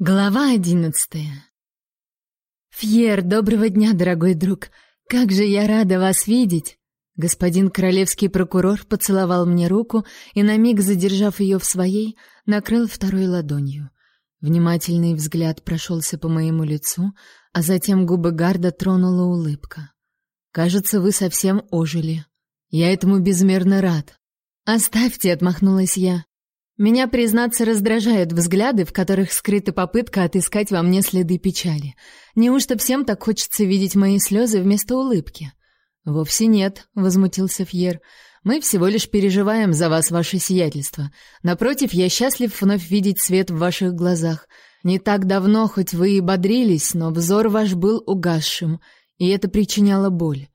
Глава одиннадцатая. Фьер, доброго дня, дорогой друг. Как же я рада вас видеть. Господин королевский прокурор поцеловал мне руку и на миг задержав ее в своей, накрыл второй ладонью. Внимательный взгляд прошелся по моему лицу, а затем губы Гарда тронула улыбка. Кажется, вы совсем ожили. Я этому безмерно рад. Оставьте, отмахнулась я. Меня, признаться, раздражают взгляды, в которых скрыта попытка отыскать во мне следы печали. Неужто всем так хочется видеть мои слезы вместо улыбки? Вовсе нет, возмутился Фьер. Мы всего лишь переживаем за вас, ваше сиятельство. Напротив, я счастлив вновь видеть свет в ваших глазах. Не так давно, хоть вы и бодрились, но взор ваш был угасшим, и это причиняло боль.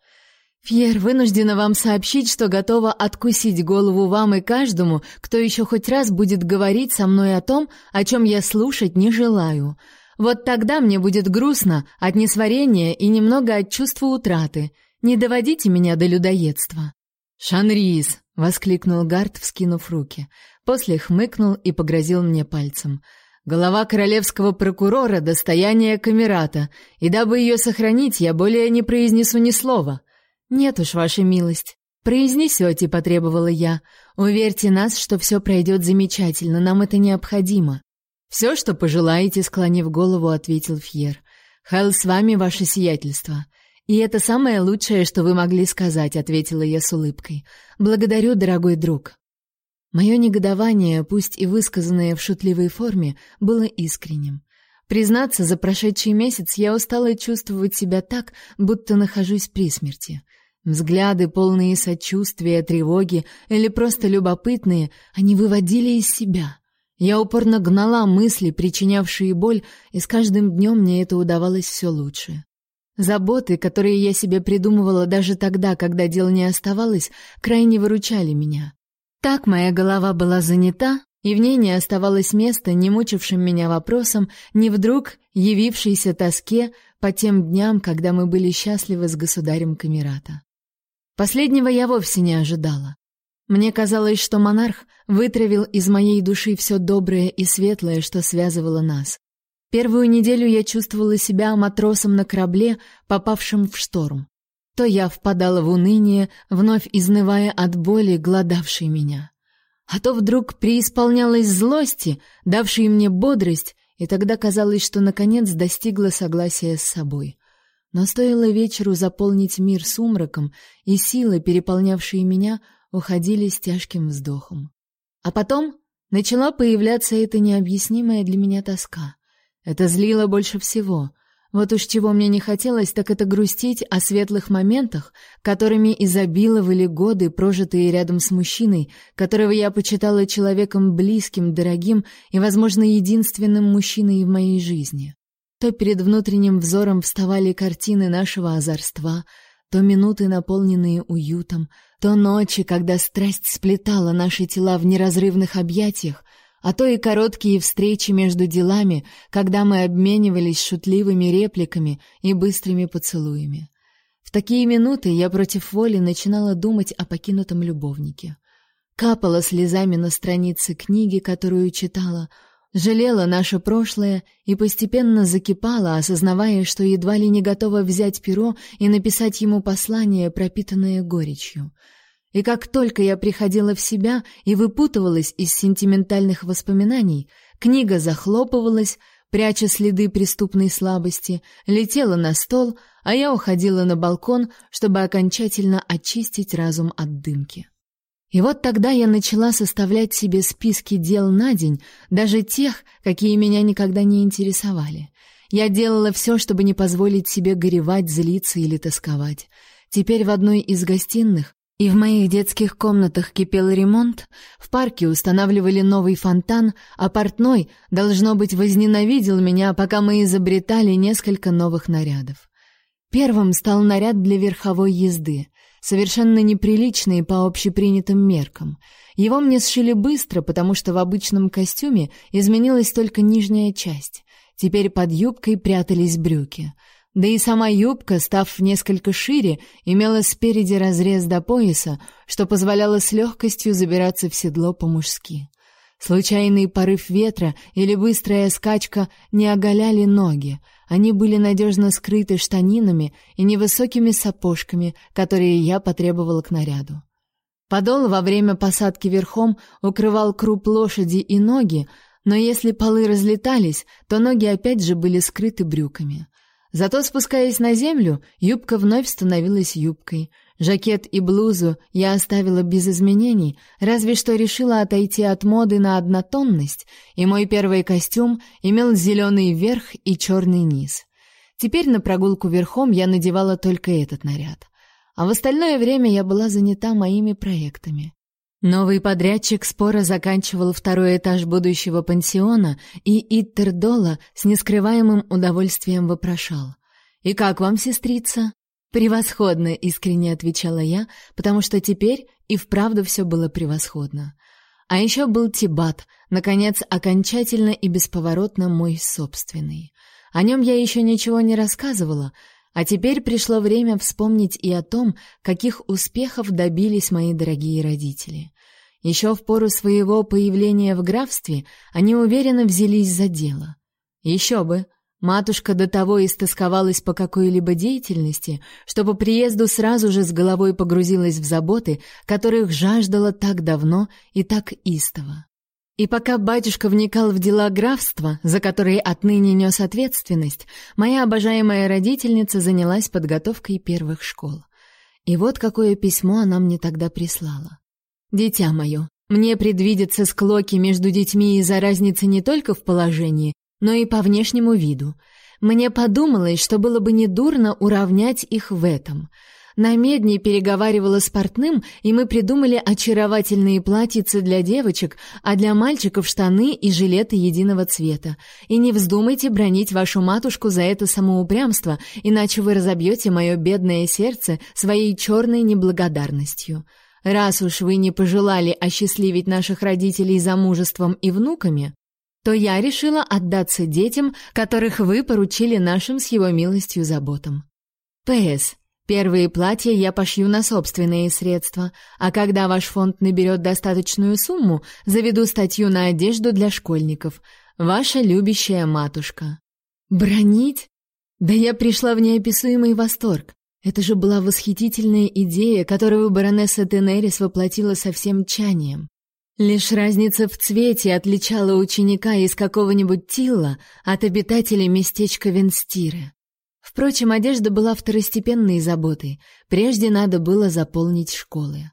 Фьер, вынуждена вам сообщить, что готова откусить голову вам и каждому, кто еще хоть раз будет говорить со мной о том, о чем я слушать не желаю. Вот тогда мне будет грустно от несварения и немного от чувства утраты. Не доводите меня до людоедства. Шанрис, воскликнул Гард, вскинув руки. После хмыкнул и погрозил мне пальцем. Голова королевского прокурора достояние камерата, и дабы ее сохранить, я более не произнесу ни слова. «Нет уж, ваша милость. Произнесете», — потребовала я. «Уверьте нас, что все пройдет замечательно, нам это необходимо». «Все, что пожелаете», — склонив голову, ответил Фьер. «Хайл с вами, ваше сиятельство». «И это самое лучшее, что вы могли сказать», — ответила я с улыбкой. «Благодарю, дорогой друг». Мое негодование, пусть и высказанное в шутливой форме, было искренним. Признаться, за прошедший месяц я устала чувствовать себя так, будто нахожусь при смерти. Взгляды, полные сочувствия, тревоги или просто любопытные, они выводили из себя. Я упорно гнала мысли, причинявшие боль, и с каждым днем мне это удавалось все лучше. Заботы, которые я себе придумывала даже тогда, когда дел не оставалось, крайне выручали меня. Так моя голова была занята, и в ней не оставалось места ни мучившим меня вопросам, ни вдруг явившейся тоске по тем дням, когда мы были счастливы с государем Камерата. Последнего я вовсе не ожидала. Мне казалось, что монарх вытравил из моей души все доброе и светлое, что связывало нас. Первую неделю я чувствовала себя матросом на корабле, попавшим в шторм. То я впадала в уныние, вновь изнывая от боли, гладавшей меня. А то вдруг преисполнялась злости, давшей мне бодрость, и тогда казалось, что наконец достигла согласия с собой. Но стоило вечеру заполнить мир сумраком, и силы, переполнявшие меня, уходили с тяжким вздохом. А потом начала появляться эта необъяснимая для меня тоска. Это злило больше всего. Вот уж чего мне не хотелось, так это грустить о светлых моментах, которыми изобиловали годы, прожитые рядом с мужчиной, которого я почитала человеком близким, дорогим и, возможно, единственным мужчиной в моей жизни. То перед внутренним взором вставали картины нашего озорства, то минуты, наполненные уютом, то ночи, когда страсть сплетала наши тела в неразрывных объятиях, а то и короткие встречи между делами, когда мы обменивались шутливыми репликами и быстрыми поцелуями. В такие минуты я против воли начинала думать о покинутом любовнике. Капала слезами на страницы книги, которую читала — Жалела наше прошлое и постепенно закипала, осознавая, что едва ли не готова взять перо и написать ему послание, пропитанное горечью. И как только я приходила в себя и выпутывалась из сентиментальных воспоминаний, книга захлопывалась, пряча следы преступной слабости, летела на стол, а я уходила на балкон, чтобы окончательно очистить разум от дымки. И вот тогда я начала составлять себе списки дел на день, даже тех, какие меня никогда не интересовали. Я делала все, чтобы не позволить себе горевать, злиться или тосковать. Теперь в одной из гостиных и в моих детских комнатах кипел ремонт, в парке устанавливали новый фонтан, а портной, должно быть, возненавидел меня, пока мы изобретали несколько новых нарядов. Первым стал наряд для верховой езды совершенно неприличные по общепринятым меркам. Его мне сшили быстро, потому что в обычном костюме изменилась только нижняя часть. Теперь под юбкой прятались брюки. Да и сама юбка, став несколько шире, имела спереди разрез до пояса, что позволяло с легкостью забираться в седло по-мужски. Случайный порыв ветра или быстрая скачка не оголяли ноги. Они были надежно скрыты штанинами и невысокими сапожками, которые я потребовала к наряду. Подол во время посадки верхом укрывал круп лошади и ноги, но если полы разлетались, то ноги опять же были скрыты брюками. Зато спускаясь на землю, юбка вновь становилась юбкой — Жакет и блузу я оставила без изменений, разве что решила отойти от моды на однотонность, и мой первый костюм имел зеленый верх и черный низ. Теперь на прогулку верхом я надевала только этот наряд. А в остальное время я была занята моими проектами. Новый подрядчик споро заканчивал второй этаж будущего пансиона, и Иттердола с нескрываемым удовольствием вопрошал: "И как вам, сестрица?" Превосходно, искренне отвечала я, потому что теперь и вправду все было превосходно. А еще был Тибат, наконец, окончательно и бесповоротно мой собственный. О нем я еще ничего не рассказывала, а теперь пришло время вспомнить и о том, каких успехов добились мои дорогие родители. Еще в пору своего появления в графстве они уверенно взялись за дело. Еще бы, Матушка до того истосковалась по какой-либо деятельности, что по приезду сразу же с головой погрузилась в заботы, которых жаждала так давно и так истово. И пока батюшка вникал в дела графства, за которые отныне нес ответственность, моя обожаемая родительница занялась подготовкой первых школ. И вот какое письмо она мне тогда прислала. «Дитя мое, мне предвидятся склоки между детьми из-за разницы не только в положении, но и по внешнему виду. Мне подумалось, что было бы недурно уравнять их в этом. На медне переговаривала с портным, и мы придумали очаровательные платьицы для девочек, а для мальчиков штаны и жилеты единого цвета. И не вздумайте бронить вашу матушку за это самоупрямство, иначе вы разобьете мое бедное сердце своей черной неблагодарностью. Раз уж вы не пожелали осчастливить наших родителей замужеством и внуками, то я решила отдаться детям, которых вы поручили нашим с его милостью заботам. П.С. Первые платья я пошью на собственные средства, а когда ваш фонд наберет достаточную сумму, заведу статью на одежду для школьников. Ваша любящая матушка. Бронить? Да я пришла в неописуемый восторг. Это же была восхитительная идея, которую баронесса Тенерис воплотила со всем тщанием. Лишь разница в цвете отличала ученика из какого-нибудь Тилла от обитателей местечка Венстиры. Впрочем, одежда была второстепенной заботой. Прежде надо было заполнить школы.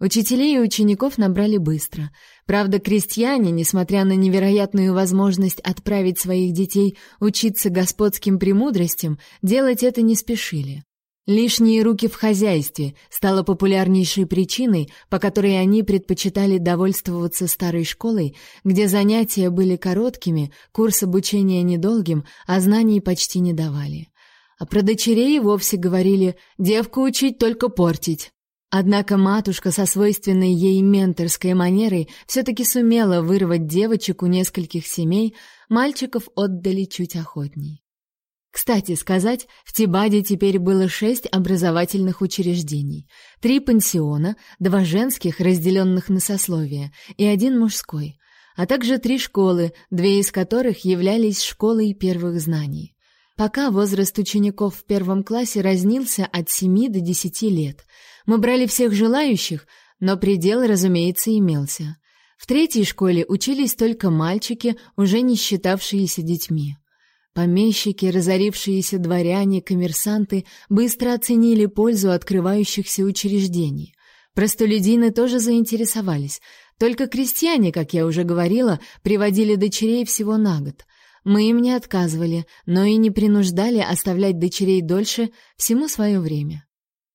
Учителей и учеников набрали быстро. Правда, крестьяне, несмотря на невероятную возможность отправить своих детей учиться господским премудростям, делать это не спешили. Лишние руки в хозяйстве стало популярнейшей причиной, по которой они предпочитали довольствоваться старой школой, где занятия были короткими, курс обучения недолгим, а знаний почти не давали. А про дочерей вовсе говорили «девку учить только портить». Однако матушка со свойственной ей менторской манерой все-таки сумела вырвать девочек у нескольких семей, мальчиков отдали чуть охотней. Кстати сказать, в Тибаде теперь было шесть образовательных учреждений. Три пансиона, два женских, разделенных на сословия, и один мужской, а также три школы, две из которых являлись школой первых знаний. Пока возраст учеников в первом классе разнился от семи до десяти лет. Мы брали всех желающих, но предел, разумеется, имелся. В третьей школе учились только мальчики, уже не считавшиеся детьми. Помещики, разорившиеся дворяне, коммерсанты быстро оценили пользу открывающихся учреждений. Простолюдины тоже заинтересовались. Только крестьяне, как я уже говорила, приводили дочерей всего на год. Мы им не отказывали, но и не принуждали оставлять дочерей дольше, всему свое время.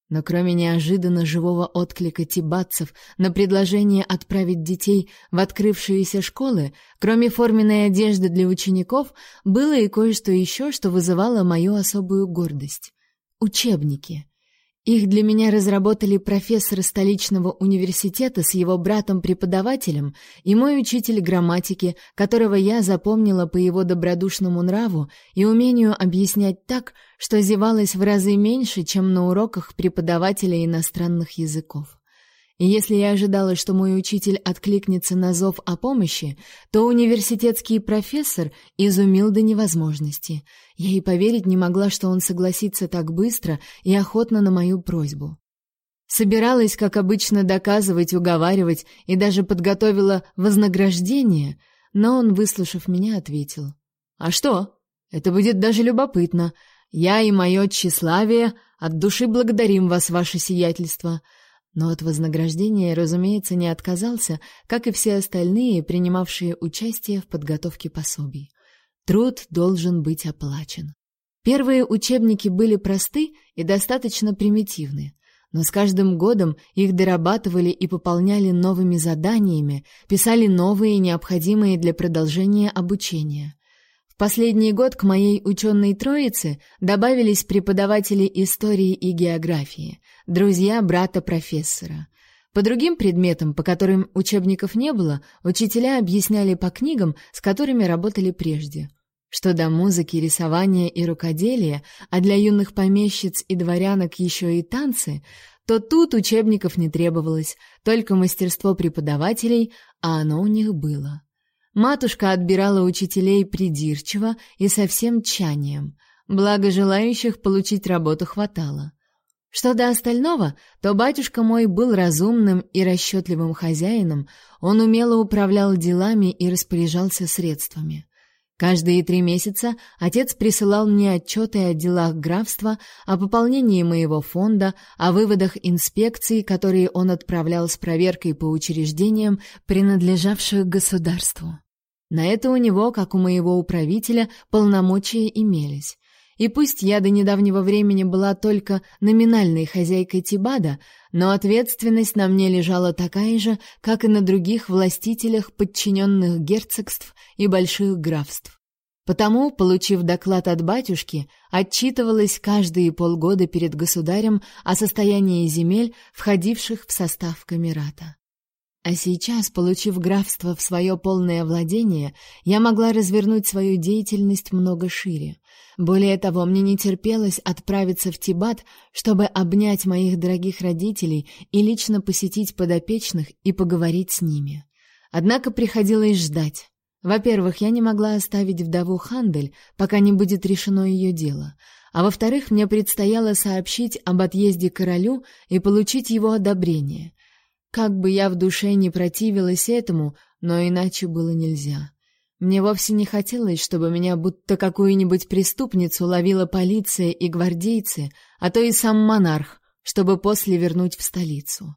Но кроме неожиданно живого отклика тибатцев на предложение отправить детей в открывшиеся школы, кроме форменной одежды для учеников, было и кое-что еще, что вызывало мою особую гордость. Учебники. Их для меня разработали профессор столичного университета с его братом-преподавателем и мой учитель грамматики, которого я запомнила по его добродушному нраву и умению объяснять так, что зевалось в разы меньше, чем на уроках преподавателя иностранных языков. И если я ожидала, что мой учитель откликнется на зов о помощи, то университетский профессор изумил до невозможности. Я и поверить не могла, что он согласится так быстро и охотно на мою просьбу. Собиралась, как обычно, доказывать, уговаривать и даже подготовила вознаграждение, но он, выслушав меня, ответил: "А что? Это будет даже любопытно. Я и мое тщеславие от души благодарим вас, ваше сиятельство но от вознаграждения, разумеется, не отказался, как и все остальные, принимавшие участие в подготовке пособий. Труд должен быть оплачен. Первые учебники были просты и достаточно примитивны, но с каждым годом их дорабатывали и пополняли новыми заданиями, писали новые, необходимые для продолжения обучения. В последний год к моей ученой троице добавились преподаватели истории и географии — друзья брата профессора. По другим предметам, по которым учебников не было, учителя объясняли по книгам, с которыми работали прежде. Что до музыки, рисования и рукоделия, а для юных помещиц и дворянок еще и танцы, то тут учебников не требовалось, только мастерство преподавателей, а оно у них было. Матушка отбирала учителей придирчиво и со всем тщанием, благо желающих получить работу хватало. Что до остального, то батюшка мой был разумным и расчетливым хозяином, он умело управлял делами и распоряжался средствами. Каждые три месяца отец присылал мне отчеты о делах графства, о пополнении моего фонда, о выводах инспекций, которые он отправлял с проверкой по учреждениям, принадлежавших государству. На это у него, как у моего управителя, полномочия имелись. И пусть я до недавнего времени была только номинальной хозяйкой Тибада, но ответственность на мне лежала такая же, как и на других властителях подчиненных герцогств и больших графств. Потому, получив доклад от батюшки, отчитывалась каждые полгода перед государем о состоянии земель, входивших в состав камерата. А сейчас, получив графство в свое полное владение, я могла развернуть свою деятельность много шире. Более того, мне не терпелось отправиться в Тибат, чтобы обнять моих дорогих родителей и лично посетить подопечных и поговорить с ними. Однако приходилось ждать. Во-первых, я не могла оставить вдову Хандель, пока не будет решено ее дело. А во-вторых, мне предстояло сообщить об отъезде королю и получить его одобрение. Как бы я в душе не противилась этому, но иначе было нельзя. Мне вовсе не хотелось, чтобы меня будто какую-нибудь преступницу ловила полиция и гвардейцы, а то и сам монарх, чтобы после вернуть в столицу.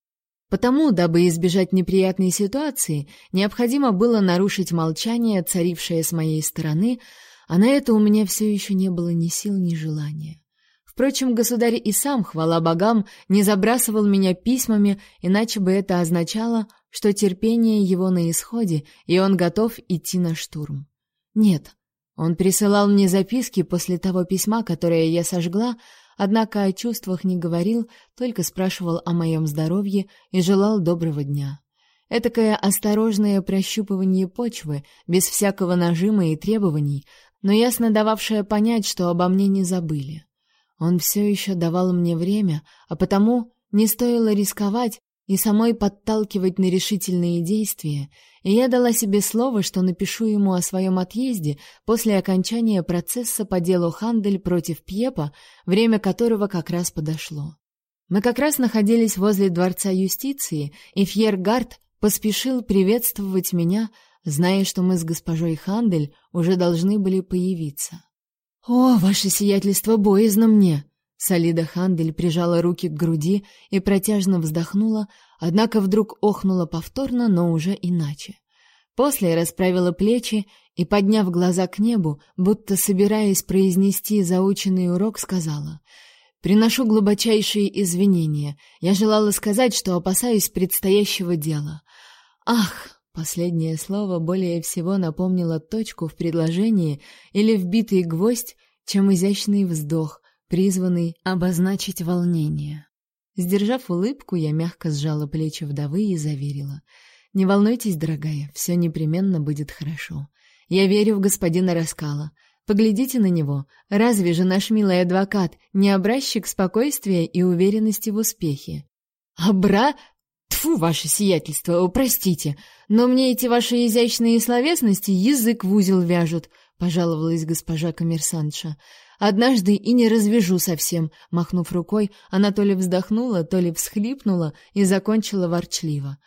Потому, дабы избежать неприятной ситуации, необходимо было нарушить молчание, царившее с моей стороны, а на это у меня все еще не было ни сил, ни желания. Впрочем, государь и сам, хвала богам, не забрасывал меня письмами, иначе бы это означало, что терпение его на исходе, и он готов идти на штурм. Нет, он присылал мне записки после того письма, которое я сожгла, однако о чувствах не говорил, только спрашивал о моем здоровье и желал доброго дня. Этакое осторожное прощупывание почвы, без всякого нажима и требований, но ясно дававшее понять, что обо мне не забыли. Он все еще давал мне время, а потому не стоило рисковать и самой подталкивать на решительные действия, и я дала себе слово, что напишу ему о своем отъезде после окончания процесса по делу Хандель против Пьепа, время которого как раз подошло. Мы как раз находились возле дворца юстиции, и Фьергард поспешил приветствовать меня, зная, что мы с госпожой Хандель уже должны были появиться. «О, ваше сиятельство, боязно мне!» Салида Хандель прижала руки к груди и протяжно вздохнула, однако вдруг охнула повторно, но уже иначе. После расправила плечи и, подняв глаза к небу, будто собираясь произнести заученный урок, сказала «Приношу глубочайшие извинения. Я желала сказать, что опасаюсь предстоящего дела. Ах, Последнее слово более всего напомнило точку в предложении или вбитый гвоздь, чем изящный вздох, призванный обозначить волнение. Сдержав улыбку, я мягко сжала плечи вдовы и заверила: "Не волнуйтесь, дорогая, все непременно будет хорошо. Я верю в господина Раскала. Поглядите на него. Разве же наш милый адвокат не образчик спокойствия и уверенности в успехе?" "Обра Тфу, ваше сиятельство, простите, но мне эти ваши изящные словесности язык в узел вяжут, пожаловалась госпожа коммерсантша. Однажды и не развяжу совсем, махнув рукой, она то ли вздохнула, то ли всхлипнула и закончила ворчливо.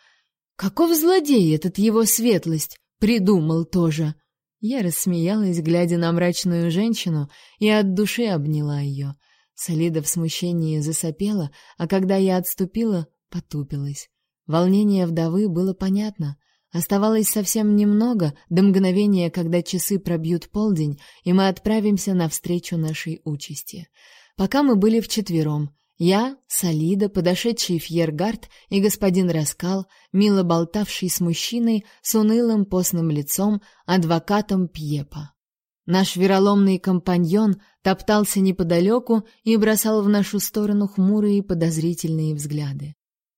Каков злодей этот его светлость, придумал тоже. Я рассмеялась, глядя на мрачную женщину, и от души обняла ее. Солида в смущении засопела, а когда я отступила, потупилась. Волнение вдовы было понятно. Оставалось совсем немного до мгновения, когда часы пробьют полдень, и мы отправимся навстречу нашей участи. Пока мы были вчетвером, я, Солида, подошедший Фьергард и господин Раскал, мило болтавший с мужчиной с унылым постным лицом, адвокатом Пьепа. Наш вероломный компаньон топтался неподалеку и бросал в нашу сторону хмурые подозрительные взгляды.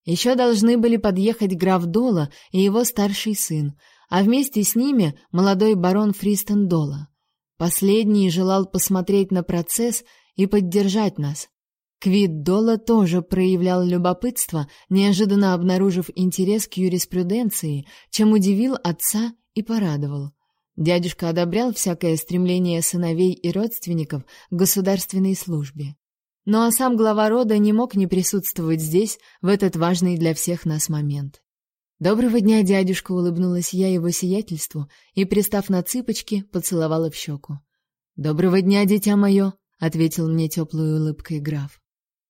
Еще должны были подъехать граф Дола и его старший сын, а вместе с ними молодой барон Фристен Дола. Последний желал посмотреть на процесс и поддержать нас. Квит Дола тоже проявлял любопытство, неожиданно обнаружив интерес к юриспруденции, чем удивил отца и порадовал. Дядюшка одобрял всякое стремление сыновей и родственников к государственной службе. Ну а сам глава рода не мог не присутствовать здесь в этот важный для всех нас момент. Доброго дня, дядюшка, улыбнулась я его сиятельству и, пристав на цыпочки, поцеловала в щеку. Доброго дня, дитя мое, ответил мне теплой улыбкой граф.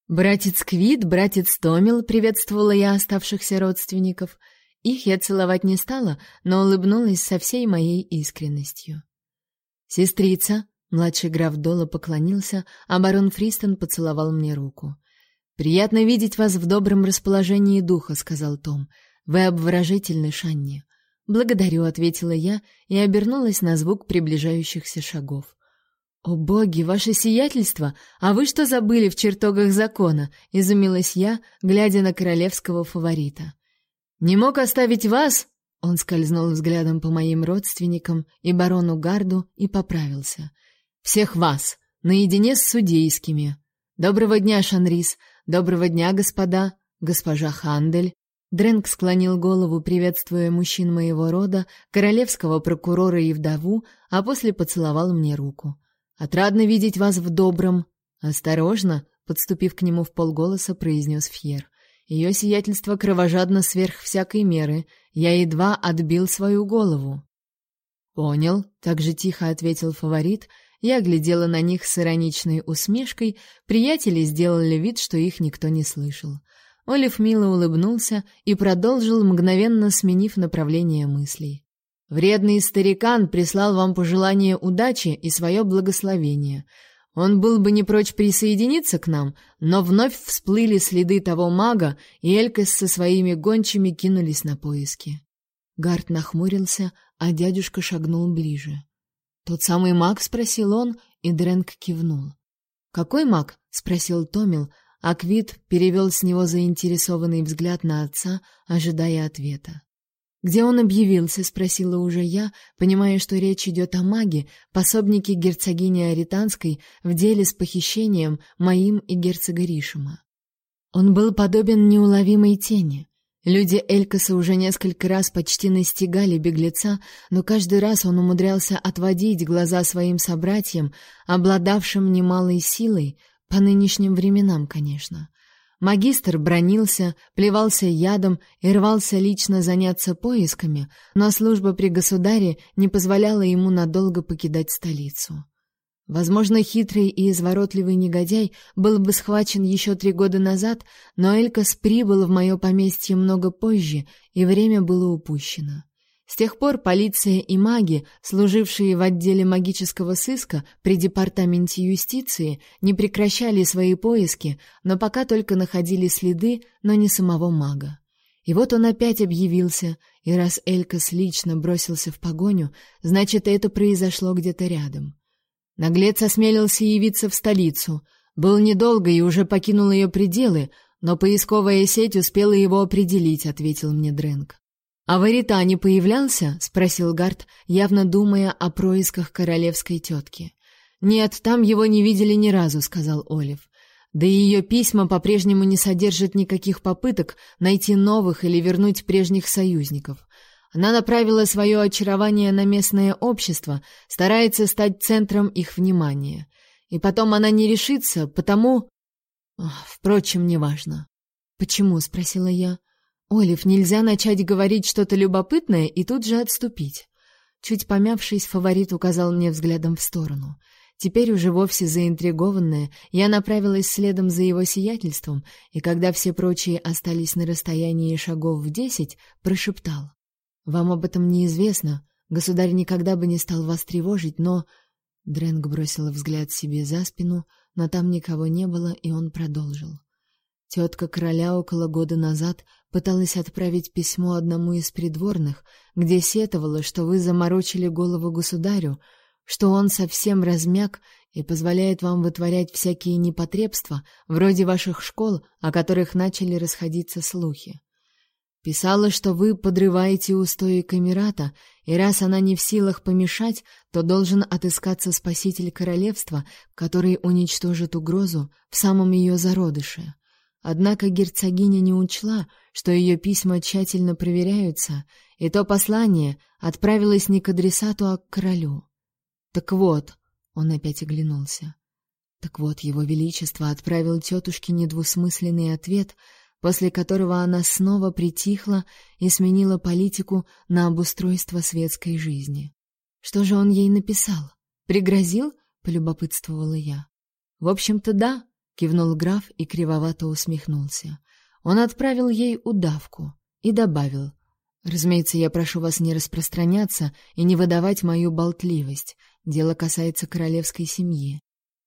Братец Квит, братец Томил, приветствовала я оставшихся родственников. Их я целовать не стала, но улыбнулась со всей моей искренностью. Сестрица, Младший граф Дола поклонился, а барон Фристон поцеловал мне руку. «Приятно видеть вас в добром расположении духа», — сказал Том. «Вы обворожительны, Шанни». «Благодарю», — ответила я и обернулась на звук приближающихся шагов. «О боги, ваше сиятельство! А вы что забыли в чертогах закона?» — изумилась я, глядя на королевского фаворита. «Не мог оставить вас?» Он скользнул взглядом по моим родственникам и барону Гарду и поправился — всех вас, наедине с судейскими. Доброго дня, Шанрис. Доброго дня, господа, госпожа Хандель. Дренк склонил голову, приветствуя мужчин моего рода, королевского прокурора и вдову, а после поцеловал мне руку. Отрадно видеть вас в добром. Осторожно, подступив к нему в полголоса, произнес Фьер. Ее сиятельство кровожадно сверх всякой меры. Я едва отбил свою голову. Понял, так же тихо ответил фаворит я глядела на них с ироничной усмешкой, приятели сделали вид, что их никто не слышал. Олив мило улыбнулся и продолжил, мгновенно сменив направление мыслей. Вредный старикан прислал вам пожелание удачи и свое благословение. Он был бы не прочь присоединиться к нам, но вновь всплыли следы того мага, и Элькас со своими гончими кинулись на поиски. Гарт нахмурился, а дядюшка шагнул ближе. «Тот самый маг?» — спросил он, и Дрэнк кивнул. «Какой маг?» — спросил Томил, а Квит перевел с него заинтересованный взгляд на отца, ожидая ответа. «Где он объявился?» — спросила уже я, понимая, что речь идет о маге, пособнике герцогини Аританской в деле с похищением моим и герцога Ришима. Он был подобен неуловимой тени. Люди Элькаса уже несколько раз почти настигали беглеца, но каждый раз он умудрялся отводить глаза своим собратьям, обладавшим немалой силой, по нынешним временам, конечно. Магистр бронился, плевался ядом и рвался лично заняться поисками, но служба при государе не позволяла ему надолго покидать столицу. Возможно, хитрый и изворотливый негодяй был бы схвачен еще три года назад, но Элькас прибыл в мое поместье много позже, и время было упущено. С тех пор полиция и маги, служившие в отделе магического сыска при департаменте юстиции, не прекращали свои поиски, но пока только находили следы, но не самого мага. И вот он опять объявился, и раз Элькас лично бросился в погоню, значит, это произошло где-то рядом. Наглец осмелился явиться в столицу. Был недолго и уже покинул ее пределы, но поисковая сеть успела его определить, ответил мне Дрэнк. А в Аритане появлялся? спросил Гард, явно думая о происках королевской тетки. Нет, там его не видели ни разу, сказал Олив. Да и ее письма по-прежнему не содержат никаких попыток найти новых или вернуть прежних союзников. Она направила свое очарование на местное общество, старается стать центром их внимания. И потом она не решится, потому... Впрочем, неважно. «Почему?» — спросила я. «Олив, нельзя начать говорить что-то любопытное и тут же отступить». Чуть помявшись, фаворит указал мне взглядом в сторону. Теперь уже вовсе заинтригованная, я направилась следом за его сиятельством, и когда все прочие остались на расстоянии шагов в десять, прошептал. «Вам об этом неизвестно, государь никогда бы не стал вас тревожить, но...» Дрэнк бросила взгляд себе за спину, но там никого не было, и он продолжил. Тетка короля около года назад пыталась отправить письмо одному из придворных, где сетовала, что вы заморочили голову государю, что он совсем размяк и позволяет вам вытворять всякие непотребства, вроде ваших школ, о которых начали расходиться слухи. Писала, что вы подрываете устои Камерата, и раз она не в силах помешать, то должен отыскаться спаситель королевства, который уничтожит угрозу в самом ее зародыше. Однако герцогиня не учла, что ее письма тщательно проверяются, и то послание отправилось не к адресату, а к королю. Так вот, он опять оглянулся. Так вот, его величество отправил тетушке недвусмысленный ответ, после которого она снова притихла и сменила политику на обустройство светской жизни. Что же он ей написал? Пригрозил? полюбопытствовала я. В общем-то, да, кивнул граф и кривовато усмехнулся. Он отправил ей удавку и добавил: Разумеется, я прошу вас не распространяться и не выдавать мою болтливость. Дело касается королевской семьи.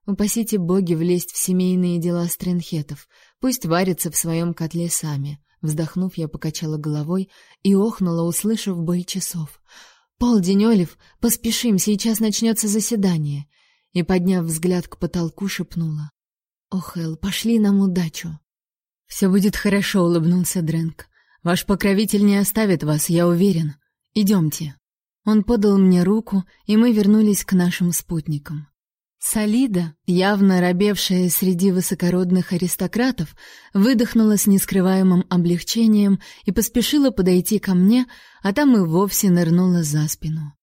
Упасите боги влезть в семейные дела стренхетов. Пусть варятся в своем котле сами. Вздохнув, я покачала головой и охнула, услышав бой часов. «Полдень, Олив! Поспешим, сейчас начнется заседание!» И, подняв взгляд к потолку, шепнула. «Ох, Эл, пошли нам удачу!» «Все будет хорошо», — улыбнулся Дрэнк. «Ваш покровитель не оставит вас, я уверен. Идемте». Он подал мне руку, и мы вернулись к нашим спутникам. Солида, явно робевшая среди высокородных аристократов, выдохнула с нескрываемым облегчением и поспешила подойти ко мне, а там и вовсе нырнула за спину.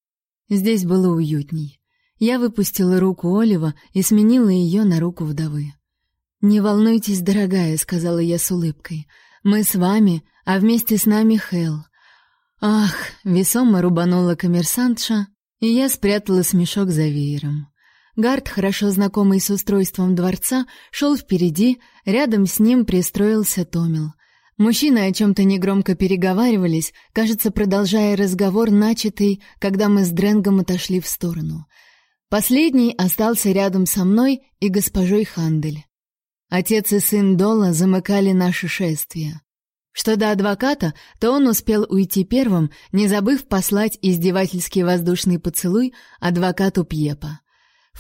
Здесь было уютней. Я выпустила руку Олива и сменила ее на руку вдовы. «Не волнуйтесь, дорогая», — сказала я с улыбкой. «Мы с вами, а вместе с нами Хел. Ах, весомо рубанула коммерсантша, и я спрятала смешок за веером. Гард, хорошо знакомый с устройством дворца, шел впереди, рядом с ним пристроился Томил. Мужчины о чем-то негромко переговаривались, кажется, продолжая разговор, начатый, когда мы с Дренгом отошли в сторону. Последний остался рядом со мной и госпожой Хандель. Отец и сын Дола замыкали наше шествие. Что до адвоката, то он успел уйти первым, не забыв послать издевательский воздушный поцелуй адвокату Пьепа.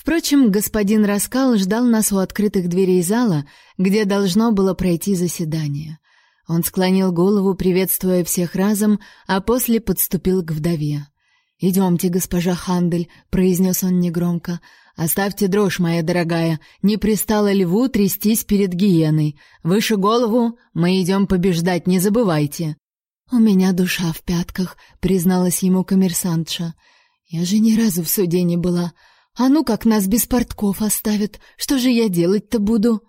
Впрочем, господин Раскал ждал нас у открытых дверей зала, где должно было пройти заседание. Он склонил голову, приветствуя всех разом, а после подступил к вдове. «Идемте, госпожа Хандель», — произнес он негромко, Оставьте дрожь, моя дорогая, не пристало льву трястись перед гиеной. Выше голову, мы идем побеждать, не забывайте. У меня душа в пятках, призналась ему коммерсантша. Я же ни разу в суде не была. А ну как нас без портков оставят? Что же я делать-то буду?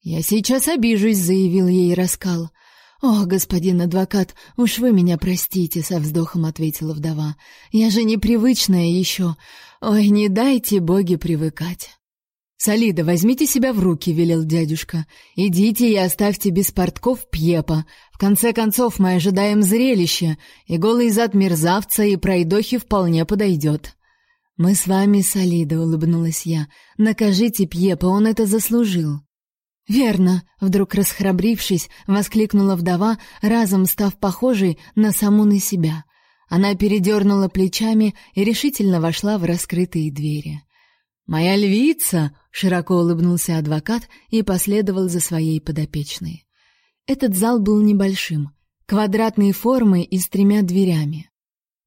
Я сейчас обижусь, заявил ей Раскал. «О, господин адвокат, уж вы меня простите», — со вздохом ответила вдова. «Я же непривычная еще. Ой, не дайте боги привыкать». «Солида, возьмите себя в руки», — велел дядюшка. «Идите и оставьте без портков Пьепа. В конце концов, мы ожидаем зрелища, и голый зад мерзавца и пройдохи вполне подойдет». «Мы с вами, Солида», — улыбнулась я. «Накажите Пьепа, он это заслужил». «Верно!» — вдруг расхрабрившись, воскликнула вдова, разом став похожей на саму на себя. Она передернула плечами и решительно вошла в раскрытые двери. «Моя львица!» — широко улыбнулся адвокат и последовал за своей подопечной. Этот зал был небольшим, квадратной формы и с тремя дверями.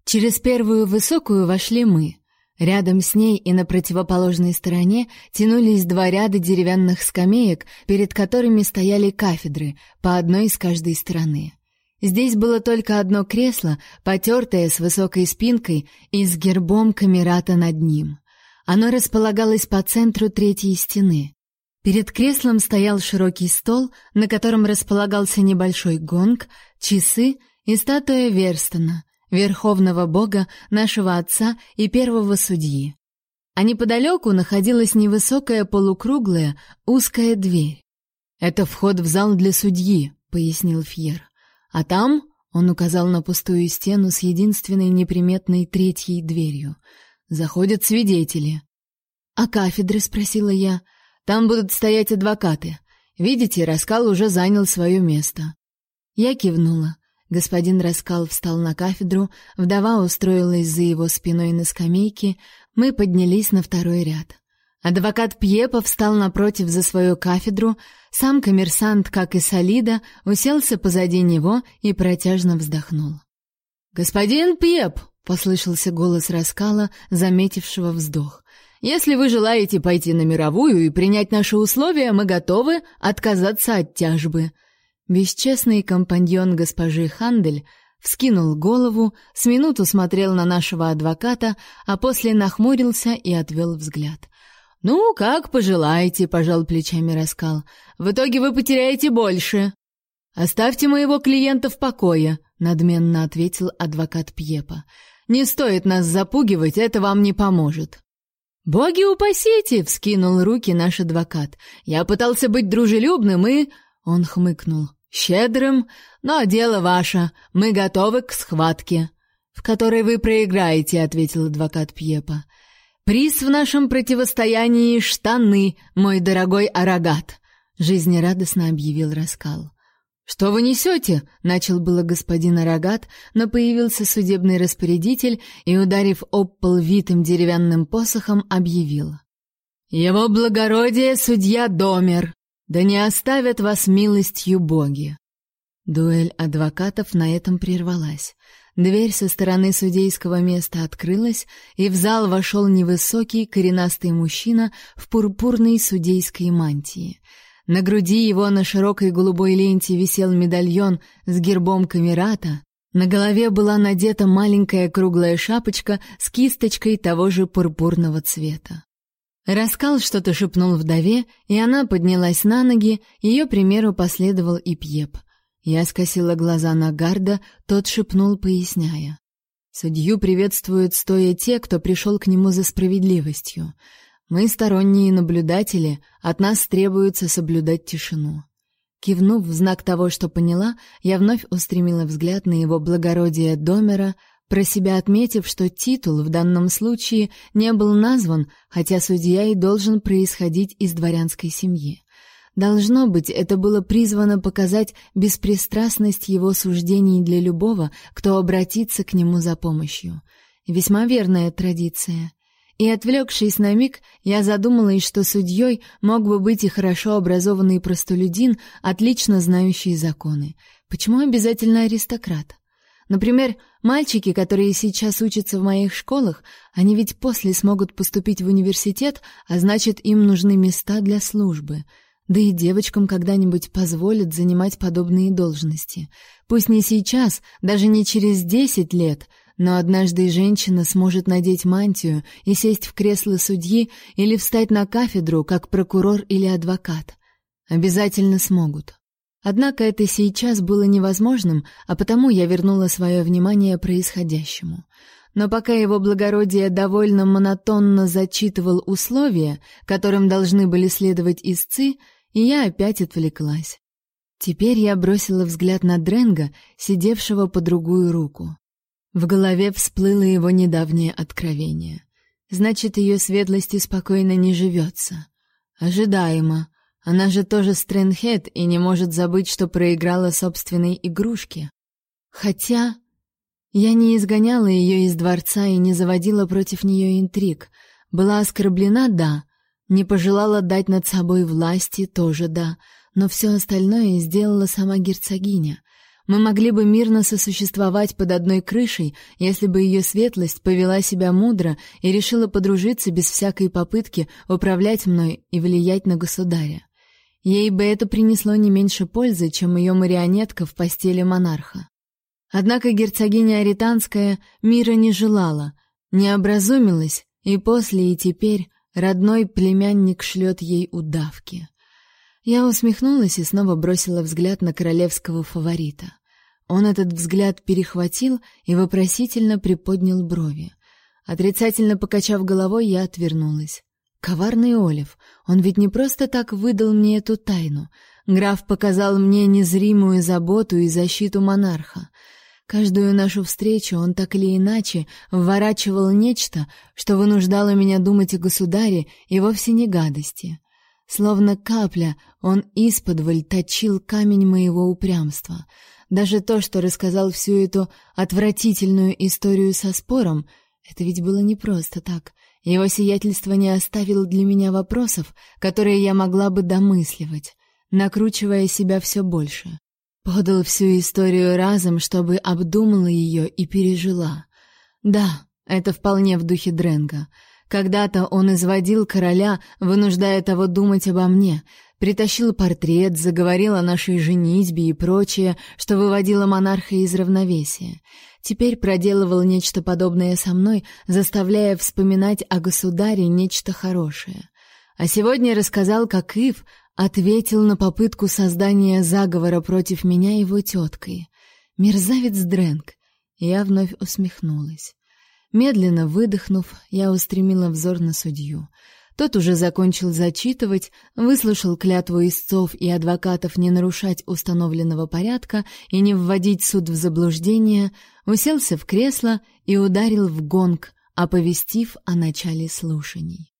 Через первую высокую вошли мы. Рядом с ней и на противоположной стороне тянулись два ряда деревянных скамеек, перед которыми стояли кафедры, по одной с каждой стороны. Здесь было только одно кресло, потертое с высокой спинкой и с гербом камерата над ним. Оно располагалось по центру третьей стены. Перед креслом стоял широкий стол, на котором располагался небольшой гонг, часы и статуя Верстона, верховного бога, нашего отца и первого судьи. А неподалеку находилась невысокая полукруглая узкая дверь. «Это вход в зал для судьи», — пояснил Фьер. «А там...» — он указал на пустую стену с единственной неприметной третьей дверью. «Заходят свидетели». «А кафедры?» — спросила я. Там будут стоять адвокаты. Видите, Раскал уже занял свое место. Я кивнула. Господин Раскал встал на кафедру, вдова устроилась за его спиной на скамейке, мы поднялись на второй ряд. Адвокат Пьепа встал напротив за свою кафедру, сам коммерсант, как и Солида, уселся позади него и протяжно вздохнул. «Господин Пьеп!» — послышался голос Раскала, заметившего вздох. Если вы желаете пойти на мировую и принять наши условия, мы готовы отказаться от тяжбы. Бесчестный компаньон госпожи Хандель вскинул голову, с минуту смотрел на нашего адвоката, а после нахмурился и отвел взгляд. Ну, как пожелаете, пожал плечами Раскал. В итоге вы потеряете больше. Оставьте моего клиента в покое, надменно ответил адвокат Пьепа. Не стоит нас запугивать, это вам не поможет. «Боги упасите!» — вскинул руки наш адвокат. «Я пытался быть дружелюбным и...» — он хмыкнул. «Щедрым, но дело ваше. Мы готовы к схватке». «В которой вы проиграете», — ответил адвокат Пьепа. «Приз в нашем противостоянии — штаны, мой дорогой Арагат», — жизнерадостно объявил Раскал. «Что вы несете?» — начал было господин Арагат, но появился судебный распорядитель и, ударив об пол витым деревянным посохом, объявил. «Его благородие судья Домер, да не оставят вас милостью боги!» Дуэль адвокатов на этом прервалась. Дверь со стороны судейского места открылась, и в зал вошел невысокий коренастый мужчина в пурпурной судейской мантии — на груди его на широкой голубой ленте висел медальон с гербом камерата, на голове была надета маленькая круглая шапочка с кисточкой того же пурпурного цвета. Раскал что-то шепнул вдове, и она поднялась на ноги, ее примеру последовал и Пьеп. Я скосила глаза на Гарда, тот шепнул, поясняя. Судью приветствуют стоя те, кто пришел к нему за справедливостью. Мы сторонние наблюдатели, от нас требуется соблюдать тишину. Кивнув в знак того, что поняла, я вновь устремила взгляд на его благородие Домера, про себя отметив, что титул в данном случае не был назван, хотя судья и должен происходить из дворянской семьи. Должно быть, это было призвано показать беспристрастность его суждений для любого, кто обратится к нему за помощью. Весьма верная традиция. И отвлекшись на миг, я задумалась, что судьей мог бы быть и хорошо образованный простолюдин, отлично знающий законы. Почему обязательно аристократ? Например, мальчики, которые сейчас учатся в моих школах, они ведь после смогут поступить в университет, а значит, им нужны места для службы. Да и девочкам когда-нибудь позволят занимать подобные должности. Пусть не сейчас, даже не через десять лет — но однажды женщина сможет надеть мантию и сесть в кресло судьи или встать на кафедру, как прокурор или адвокат. Обязательно смогут. Однако это сейчас было невозможным, а потому я вернула свое внимание происходящему. Но пока его благородие довольно монотонно зачитывал условия, которым должны были следовать истцы, я опять отвлеклась. Теперь я бросила взгляд на Дренга, сидевшего по другую руку. В голове всплыло его недавнее откровение. Значит, ее светлости спокойно не живется. Ожидаемо. Она же тоже Стрэнхед и не может забыть, что проиграла собственной игрушке. Хотя я не изгоняла ее из дворца и не заводила против нее интриг. Была оскорблена, да. Не пожелала дать над собой власти, тоже да. Но все остальное сделала сама герцогиня. Мы могли бы мирно сосуществовать под одной крышей, если бы ее светлость повела себя мудро и решила подружиться без всякой попытки управлять мной и влиять на государя. Ей бы это принесло не меньше пользы, чем ее марионетка в постели монарха. Однако герцогиня Аританская мира не желала, не образумилась, и после и теперь родной племянник шлет ей удавки. Я усмехнулась и снова бросила взгляд на королевского фаворита. Он этот взгляд перехватил и вопросительно приподнял брови. Отрицательно покачав головой, я отвернулась. Коварный Олив, он ведь не просто так выдал мне эту тайну. Граф показал мне незримую заботу и защиту монарха. Каждую нашу встречу он так или иначе вворачивал нечто, что вынуждало меня думать о государе и вовсе не гадости. Словно капля, он исподволь точил камень моего упрямства. Даже то, что рассказал всю эту отвратительную историю со спором, это ведь было не просто так. Его сиятельство не оставило для меня вопросов, которые я могла бы домысливать, накручивая себя все больше. Подал всю историю разом, чтобы обдумала ее и пережила. Да, это вполне в духе Дренга — когда-то он изводил короля, вынуждая того думать обо мне, притащил портрет, заговорил о нашей женитьбе и прочее, что выводило монарха из равновесия. Теперь проделывал нечто подобное со мной, заставляя вспоминать о государе нечто хорошее. А сегодня рассказал, как Ив ответил на попытку создания заговора против меня его теткой. Мерзавец Дрэнк. Я вновь усмехнулась. Медленно выдохнув, я устремила взор на судью. Тот уже закончил зачитывать, выслушал клятву истцов и адвокатов не нарушать установленного порядка и не вводить суд в заблуждение, уселся в кресло и ударил в гонг, оповестив о начале слушаний.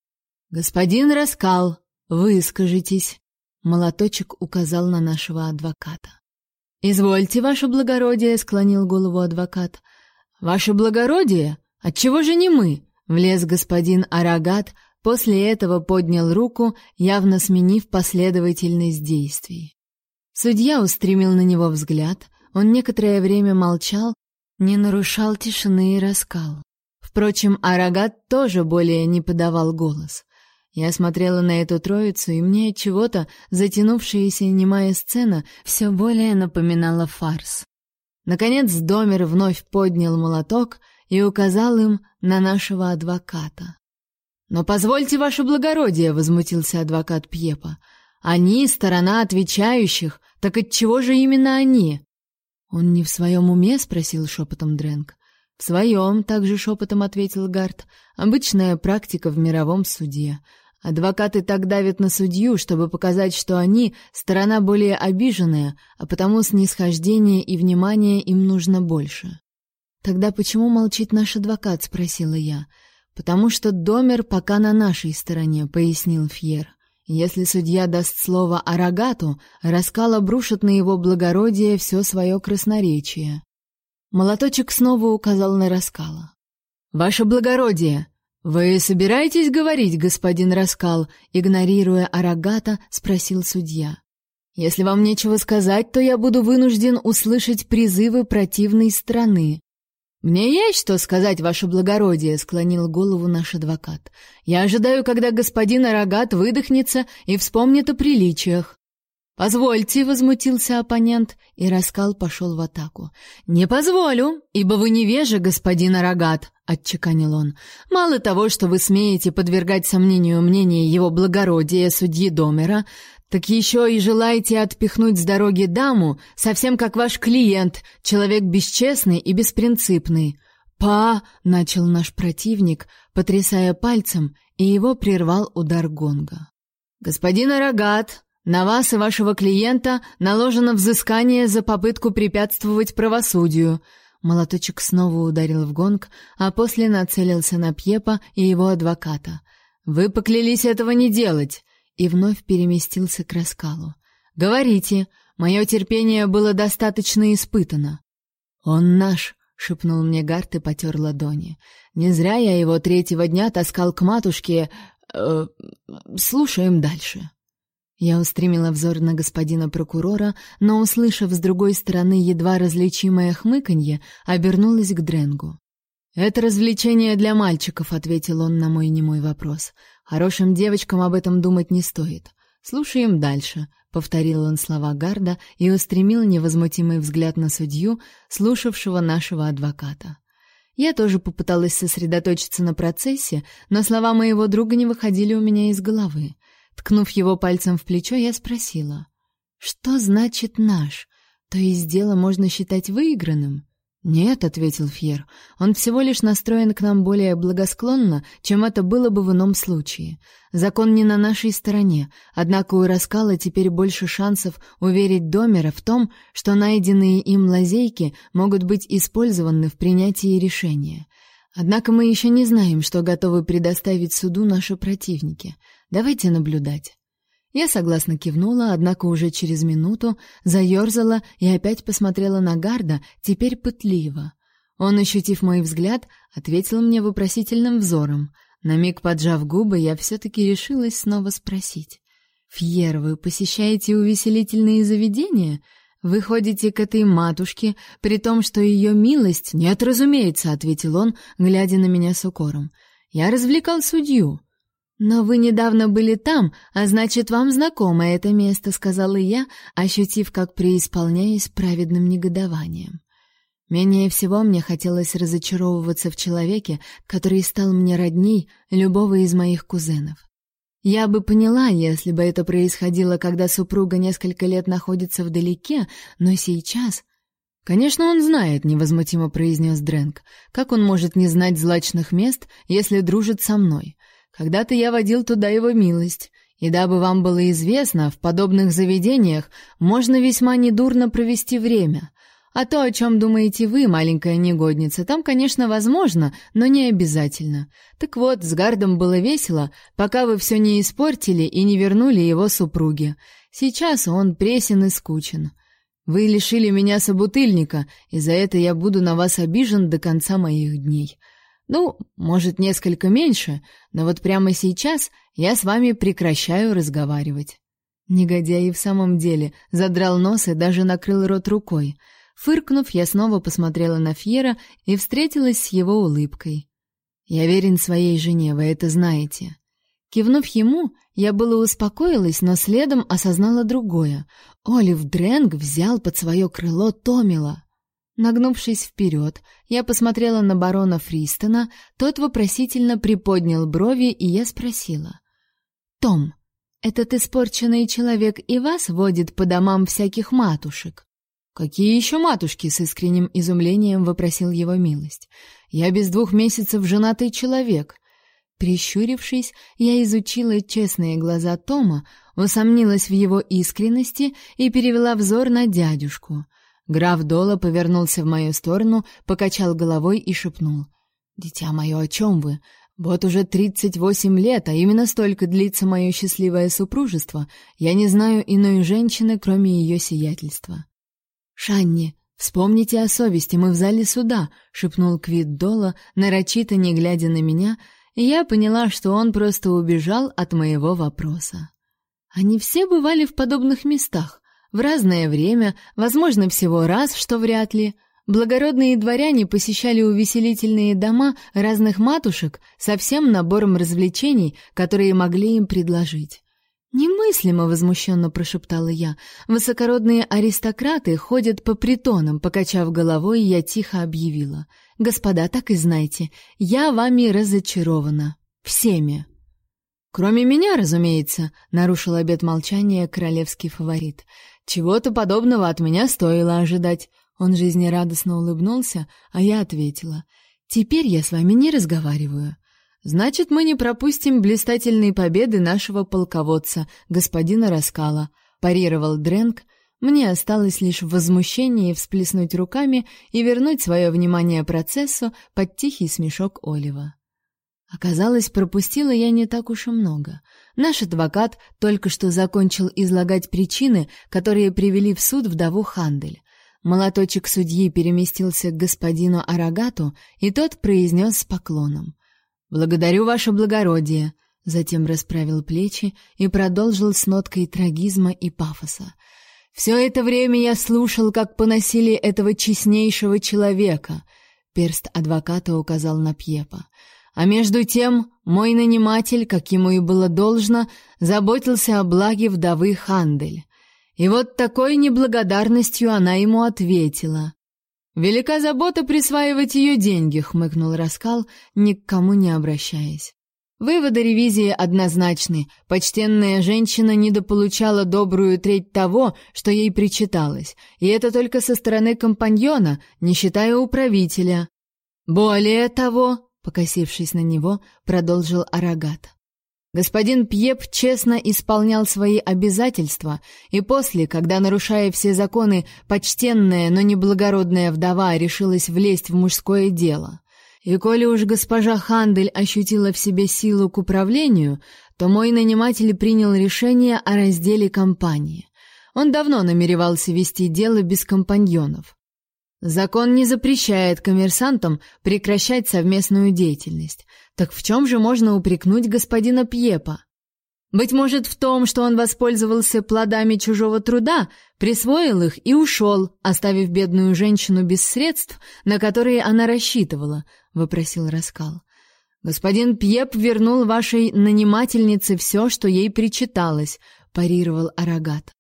«Господин Раскал, выскажитесь!» Молоточек указал на нашего адвоката. «Извольте, ваше благородие», — склонил голову адвокат. «Ваше благородие!» Отчего же не мы? Влез господин Арагат, после этого поднял руку, явно сменив последовательность действий. Судья устремил на него взгляд, он некоторое время молчал, не нарушал тишины и раскал. Впрочем, Арагат тоже более не подавал голос. Я смотрела на эту троицу, и мне от чего-то затянувшаяся немая сцена все более напоминала фарс. Наконец Домер вновь поднял молоток — и указал им на нашего адвоката. «Но позвольте, ваше благородие», — возмутился адвокат Пьепа. «Они — сторона отвечающих, так отчего же именно они?» «Он не в своем уме?» — спросил шепотом Дрэнк. «В своем», — также шепотом ответил Гарт. «Обычная практика в мировом суде. Адвокаты так давят на судью, чтобы показать, что они — сторона более обиженная, а потому снисхождения и внимания им нужно больше». Тогда почему молчит наш адвокат, спросила я. Потому что Домер пока на нашей стороне, пояснил Фьер. Если судья даст слово Арагату, Раскал обрушит на его благородие все свое красноречие. Молоточек снова указал на Раскала. Ваше благородие, вы собираетесь говорить, господин Раскал, игнорируя Арагата, спросил судья. Если вам нечего сказать, то я буду вынужден услышать призывы противной страны. «Мне есть что сказать, ваше благородие», — склонил голову наш адвокат. «Я ожидаю, когда господин Арагат выдохнется и вспомнит о приличиях». «Позвольте», — возмутился оппонент, и Раскал пошел в атаку. «Не позволю, ибо вы невежа, господин Арагат», — отчеканил он. «Мало того, что вы смеете подвергать сомнению мнение его благородия судьи Домера, так еще и желаете отпихнуть с дороги даму, совсем как ваш клиент, человек бесчестный и беспринципный. Па, начал наш противник, потрясая пальцем, и его прервал удар гонга. Господин Арагат, на вас и вашего клиента наложено взыскание за попытку препятствовать правосудию. Молоточек снова ударил в гонг, а после нацелился на Пьепа и его адвоката. Вы поклялись этого не делать и вновь переместился к раскалу. «Говорите, мое терпение было достаточно испытано». «Он наш», — шепнул мне Гарт и потер ладони. «Не зря я его третьего дня таскал к матушке. Э, слушаем дальше». Я устремила взор на господина прокурора, но, услышав с другой стороны едва различимое хмыканье, обернулась к Дренгу. «Это развлечение для мальчиков», — ответил он на мой немой вопрос. «Хорошим девочкам об этом думать не стоит. Слушаем дальше», — повторил он слова Гарда и устремил невозмутимый взгляд на судью, слушавшего нашего адвоката. Я тоже попыталась сосредоточиться на процессе, но слова моего друга не выходили у меня из головы. Ткнув его пальцем в плечо, я спросила: "Что значит наш? То есть дело можно считать выигранным?" «Нет», — ответил Фьер, — «он всего лишь настроен к нам более благосклонно, чем это было бы в ином случае. Закон не на нашей стороне, однако у Раскала теперь больше шансов уверить Домера в том, что найденные им лазейки могут быть использованы в принятии решения. Однако мы еще не знаем, что готовы предоставить суду наши противники. Давайте наблюдать». Я согласно кивнула, однако уже через минуту заерзала и опять посмотрела на Гарда, теперь пытливо. Он, ощутив мой взгляд, ответил мне вопросительным взором. На миг поджав губы, я все-таки решилась снова спросить. «Фьер, вы посещаете увеселительные заведения? Вы ходите к этой матушке, при том, что ее милость...» «Нет, разумеется», — ответил он, глядя на меня с укором. «Я развлекал судью». «Но вы недавно были там, а значит, вам знакомо это место», — сказала я, ощутив, как преисполняюсь праведным негодованием. Менее всего мне хотелось разочаровываться в человеке, который стал мне родней любого из моих кузенов. Я бы поняла, если бы это происходило, когда супруга несколько лет находится вдалеке, но сейчас... «Конечно, он знает», — невозмутимо произнес Дрэнк. «Как он может не знать злачных мест, если дружит со мной? Когда-то я водил туда его милость, и дабы вам было известно, в подобных заведениях можно весьма недурно провести время. А то, о чем думаете вы, маленькая негодница, там, конечно, возможно, но не обязательно. Так вот, с Гардом было весело, пока вы все не испортили и не вернули его супруге. Сейчас он пресен и скучен. Вы лишили меня собутыльника, и за это я буду на вас обижен до конца моих дней. Ну, может, несколько меньше, но вот прямо сейчас я с вами прекращаю разговаривать. Негодяй и в самом деле задрал нос и даже накрыл рот рукой. Фыркнув, я снова посмотрела на Фьера и встретилась с его улыбкой. Я верен своей жене, вы это знаете. Кивнув ему, я было успокоилась, но следом осознала другое. Олив Дрэнг взял под свое крыло Томила. Нагнувшись вперед, я посмотрела на барона Фристона, тот вопросительно приподнял брови, и я спросила. «Том, этот испорченный человек и вас водит по домам всяких матушек?» «Какие еще матушки?» — с искренним изумлением вопросил его милость. «Я без двух месяцев женатый человек». Прищурившись, я изучила честные глаза Тома, усомнилась в его искренности и перевела взор на дядюшку — Граф Дола повернулся в мою сторону, покачал головой и шепнул. «Дитя мое, о чем вы? Вот уже тридцать восемь лет, а именно столько длится мое счастливое супружество. Я не знаю иной женщины, кроме ее сиятельства». «Шанни, вспомните о совести, мы в зале суда», — шепнул Квит Дола, нарочито не глядя на меня, я поняла, что он просто убежал от моего вопроса. Они все бывали в подобных местах, в разное время, возможно, всего раз, что вряд ли. Благородные дворяне посещали увеселительные дома разных матушек со всем набором развлечений, которые могли им предложить. «Немыслимо!» — возмущенно прошептала я. «Высокородные аристократы ходят по притонам», — покачав головой, я тихо объявила. «Господа, так и знайте, я вами разочарована. Всеми». «Кроме меня, разумеется», — нарушил обет молчания королевский фаворит. Чего-то подобного от меня стоило ожидать. Он жизнерадостно улыбнулся, а я ответила: "Теперь я с вами не разговариваю. Значит, мы не пропустим блистательные победы нашего полководца, господина Раскала", парировал Дренк. Мне осталось лишь в возмущении всплеснуть руками и вернуть свое внимание процессу под тихий смешок Олива. Оказалось, пропустила я не так уж и много. Наш адвокат только что закончил излагать причины, которые привели в суд вдову Хандель. Молоточек судьи переместился к господину Арагату, и тот произнес с поклоном: "Благодарю ваше благородие. затем расправил плечи и продолжил с ноткой трагизма и пафоса. Все это время я слушал, как поносили этого честнейшего человека. Перст адвоката указал на Пьепа. А между тем, мой наниматель, как ему и было должно, заботился о благе вдовы Хандель. И вот такой неблагодарностью она ему ответила. «Велика забота присваивать ее деньги», — хмыкнул Раскал, ни к кому не обращаясь. Выводы ревизии однозначны. Почтенная женщина недополучала добрую треть того, что ей причиталось, и это только со стороны компаньона, не считая управителя. Более того, покосившись на него, продолжил Арагат. Господин Пьеп честно исполнял свои обязательства, и после, когда, нарушая все законы, почтенная, но неблагородная вдова решилась влезть в мужское дело. И коли уж госпожа Хандель ощутила в себе силу к управлению, то мой наниматель принял решение о разделе компании. Он давно намеревался вести дело без компаньонов. Закон не запрещает коммерсантам прекращать совместную деятельность. Так в чем же можно упрекнуть господина Пьепа? Быть может, в том, что он воспользовался плодами чужого труда, присвоил их и ушел, оставив бедную женщину без средств, на которые она рассчитывала, вопросил Раскал. Господин Пьеп вернул вашей нанимательнице все, что ей причиталось, парировал Арагат.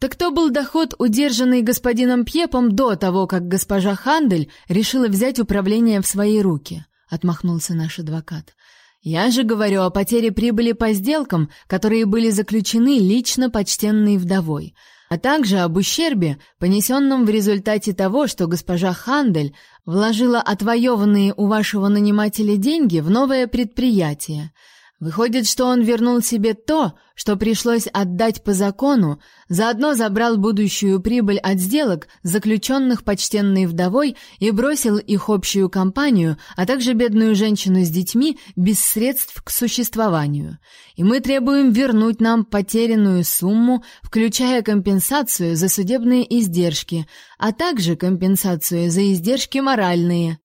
Так кто был доход, удержанный господином Пьепом до того, как госпожа Хандель решила взять управление в свои руки? отмахнулся наш адвокат. Я же говорю о потере прибыли по сделкам, которые были заключены лично почтенной вдовой, а также об ущербе, понесенном в результате того, что госпожа Хандель вложила отвоеванные у вашего нанимателя деньги в новое предприятие. Выходит, что он вернул себе то, что пришлось отдать по закону, заодно забрал будущую прибыль от сделок, заключенных почтенной вдовой, и бросил их общую компанию, а также бедную женщину с детьми без средств к существованию. И мы требуем вернуть нам потерянную сумму, включая компенсацию за судебные издержки, а также компенсацию за издержки моральные.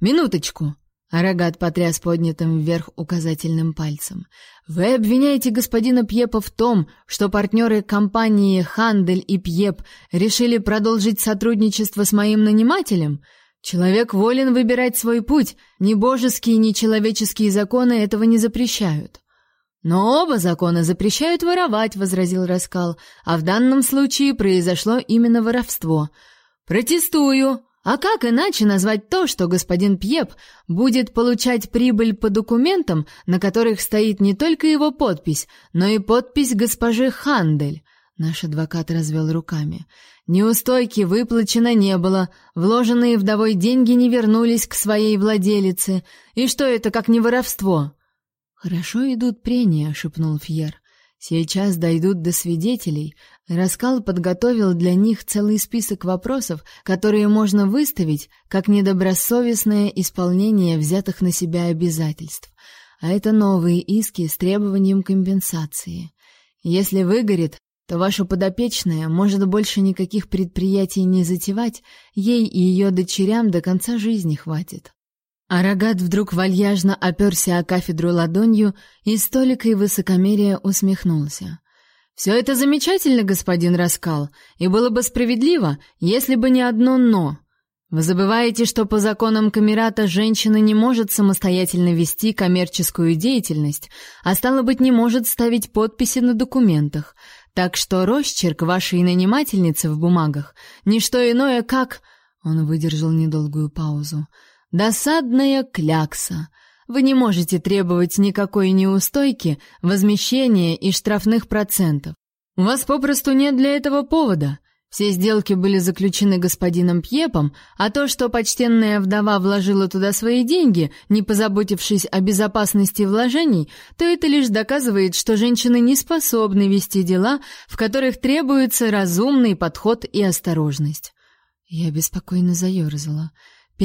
Минуточку. Арагат потряс поднятым вверх указательным пальцем. Вы обвиняете господина Пьепа в том, что партнеры компании Хандель и Пьеп решили продолжить сотрудничество с моим нанимателем? Человек волен выбирать свой путь, ни божеские, ни человеческие законы этого не запрещают. Но оба закона запрещают воровать, возразил Раскал, а в данном случае произошло именно воровство. Протестую. А как иначе назвать то, что господин Пьеп будет получать прибыль по документам, на которых стоит не только его подпись, но и подпись госпожи Хандель? Наш адвокат развел руками. Неустойки выплачено не было, вложенные вдовой деньги не вернулись к своей владелице. И что это, как не воровство? Хорошо идут прения, шепнул Фьер. Сейчас дойдут до свидетелей. Раскал подготовил для них целый список вопросов, которые можно выставить как недобросовестное исполнение взятых на себя обязательств. А это новые иски с требованием компенсации. Если выгорит, то ваша подопечная может больше никаких предприятий не затевать, ей и ее дочерям до конца жизни хватит. Арагат вдруг вальяжно оперся о кафедру ладонью и с толикой высокомерия усмехнулся. «Все это замечательно, господин Раскал, и было бы справедливо, если бы не одно «но». Вы забываете, что по законам Камерата женщина не может самостоятельно вести коммерческую деятельность, а стало быть, не может ставить подписи на документах. Так что росчерк вашей нанимательницы в бумагах — не что иное, как... Он выдержал недолгую паузу — Досадная клякса. Вы не можете требовать никакой неустойки, возмещения и штрафных процентов. У вас попросту нет для этого повода. Все сделки были заключены господином Пьепом, а то, что почтенная вдова вложила туда свои деньги, не позаботившись о безопасности вложений, то это лишь доказывает, что женщины не способны вести дела, в которых требуется разумный подход и осторожность. Я беспокойно заерзала.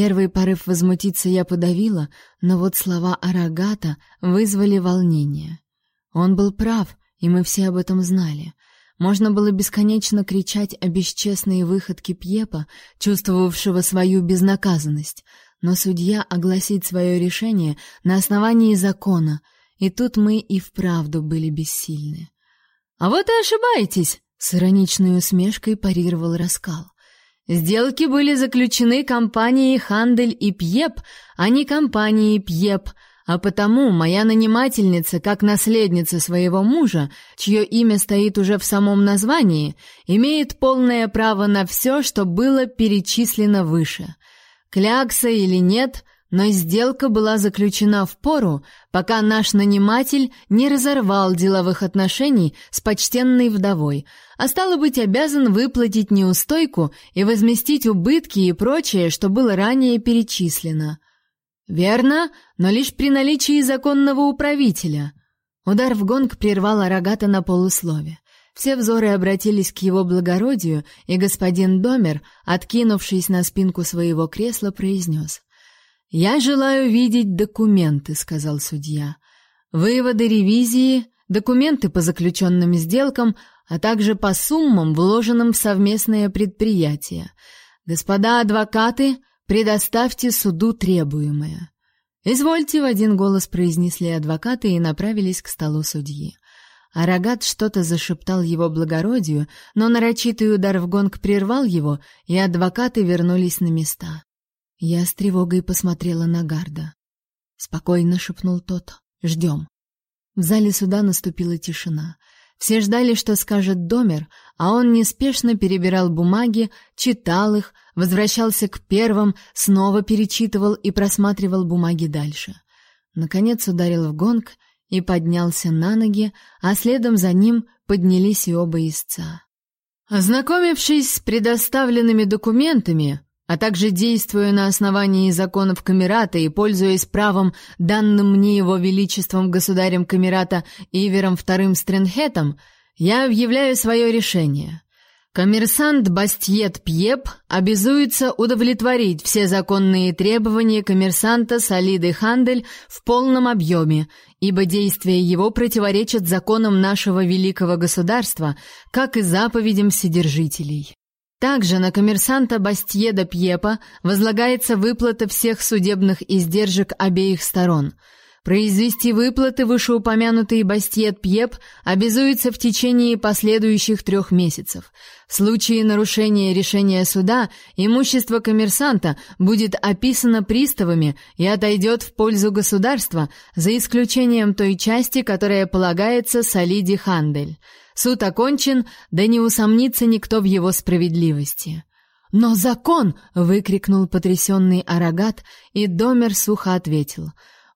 Первый порыв возмутиться я подавила, но вот слова Арагата вызвали волнение. Он был прав, и мы все об этом знали. Можно было бесконечно кричать о бесчестные выходки Пьепа, чувствовавшего свою безнаказанность, но судья огласит свое решение на основании закона, и тут мы и вправду были бессильны. А вот и ошибаетесь, с ироничной усмешкой парировал Раскал. Сделки были заключены компанией Хандель и Пьеп, а не компанией Пьеп, а потому моя нанимательница, как наследница своего мужа, чье имя стоит уже в самом названии, имеет полное право на все, что было перечислено выше. Клякса или нет, но сделка была заключена в пору, пока наш наниматель не разорвал деловых отношений с почтенной вдовой, а стало быть обязан выплатить неустойку и возместить убытки и прочее, что было ранее перечислено. Верно, но лишь при наличии законного управителя. Удар в гонг прервал Арагата на полуслове. Все взоры обратились к его благородию, и господин Домер, откинувшись на спинку своего кресла, произнес. «Я желаю видеть документы», — сказал судья. «Выводы ревизии, документы по заключенным сделкам, а также по суммам, вложенным в совместное предприятие. Господа адвокаты, Предоставьте суду требуемое. Извольте, в один голос произнесли адвокаты и направились к столу судьи. Арагат что-то зашептал его благородию, но нарочитый удар в гонг прервал его, и адвокаты вернулись на места. Я с тревогой посмотрела на Гарда. Спокойно шепнул тот. Ждем. В зале суда наступила тишина. Все ждали, что скажет Домер, а он неспешно перебирал бумаги, читал их, возвращался к первым, снова перечитывал и просматривал бумаги дальше. Наконец ударил в гонг и поднялся на ноги, а следом за ним поднялись и оба истца. Ознакомившись с предоставленными документами, а также действуя на основании законов Камерата и пользуясь правом, данным мне его величеством государем Камерата Ивером II Стренхетом, я объявляю свое решение. Коммерсант Бастьет Пьеп обязуется удовлетворить все законные требования коммерсанта Солиды Хандель в полном объеме, ибо действия его противоречат законам нашего великого государства, как и заповедям вседержителей. Также на коммерсанта Бастьеда Пьепа возлагается выплата всех судебных издержек обеих сторон. Произвести выплаты вышеупомянутый Бастьед Пьеп обязуется в течение последующих трех месяцев. В случае нарушения решения суда имущество коммерсанта будет описано приставами и отойдет в пользу государства, за исключением той части, которая полагается Солиде Хандель. Суд окончен, да не усомнится никто в его справедливости. «Но закон!» — выкрикнул потрясенный Арагат, и Домер сухо ответил.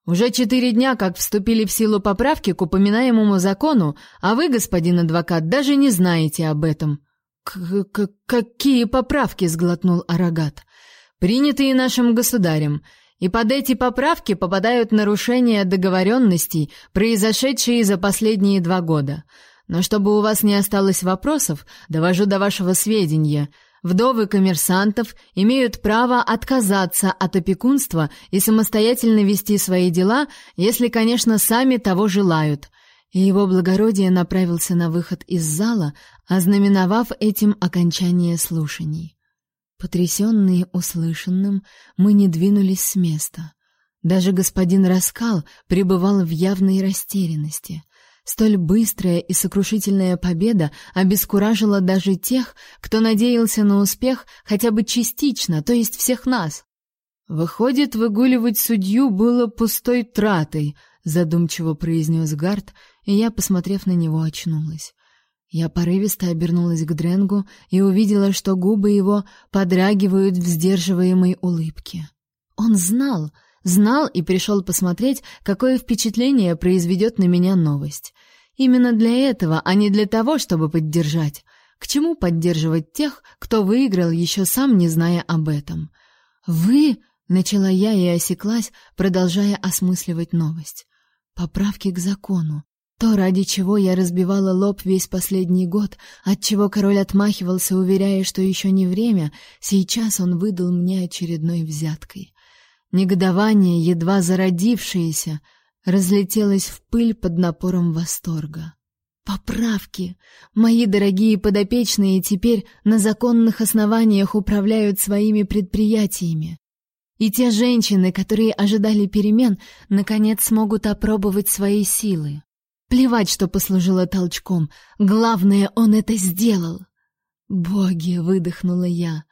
«Уже четыре дня, как вступили в силу поправки к упоминаемому закону, а вы, господин адвокат, даже не знаете об этом». К «Какие поправки?» — сглотнул Арагат. «Принятые нашим государем». И под эти поправки попадают нарушения договоренностей, произошедшие за последние два года. Но чтобы у вас не осталось вопросов, довожу до вашего сведения. Вдовы коммерсантов имеют право отказаться от опекунства и самостоятельно вести свои дела, если, конечно, сами того желают. И его благородие направился на выход из зала, ознаменовав этим окончание слушаний. Потрясенные услышанным, мы не двинулись с места. Даже господин Раскал пребывал в явной растерянности — Столь быстрая и сокрушительная победа обескуражила даже тех, кто надеялся на успех хотя бы частично, то есть всех нас. Выходит, выгуливать судью было пустой тратой, задумчиво произнес Гард, и я, посмотрев на него, очнулась. Я порывисто обернулась к Дренгу и увидела, что губы его подрагивают в сдерживаемой улыбке. Он знал, Знал и пришел посмотреть, какое впечатление произведет на меня новость. Именно для этого, а не для того, чтобы поддержать. К чему поддерживать тех, кто выиграл, еще сам не зная об этом? «Вы...» — начала я и осеклась, продолжая осмысливать новость. «Поправки к закону. То, ради чего я разбивала лоб весь последний год, от чего король отмахивался, уверяя, что еще не время, сейчас он выдал мне очередной взяткой. Негодование, едва зародившееся, разлетелось в пыль под напором восторга. Поправки! Мои дорогие подопечные теперь на законных основаниях управляют своими предприятиями. И те женщины, которые ожидали перемен, наконец смогут опробовать свои силы. Плевать, что послужило толчком. Главное, он это сделал. Боги, выдохнула я.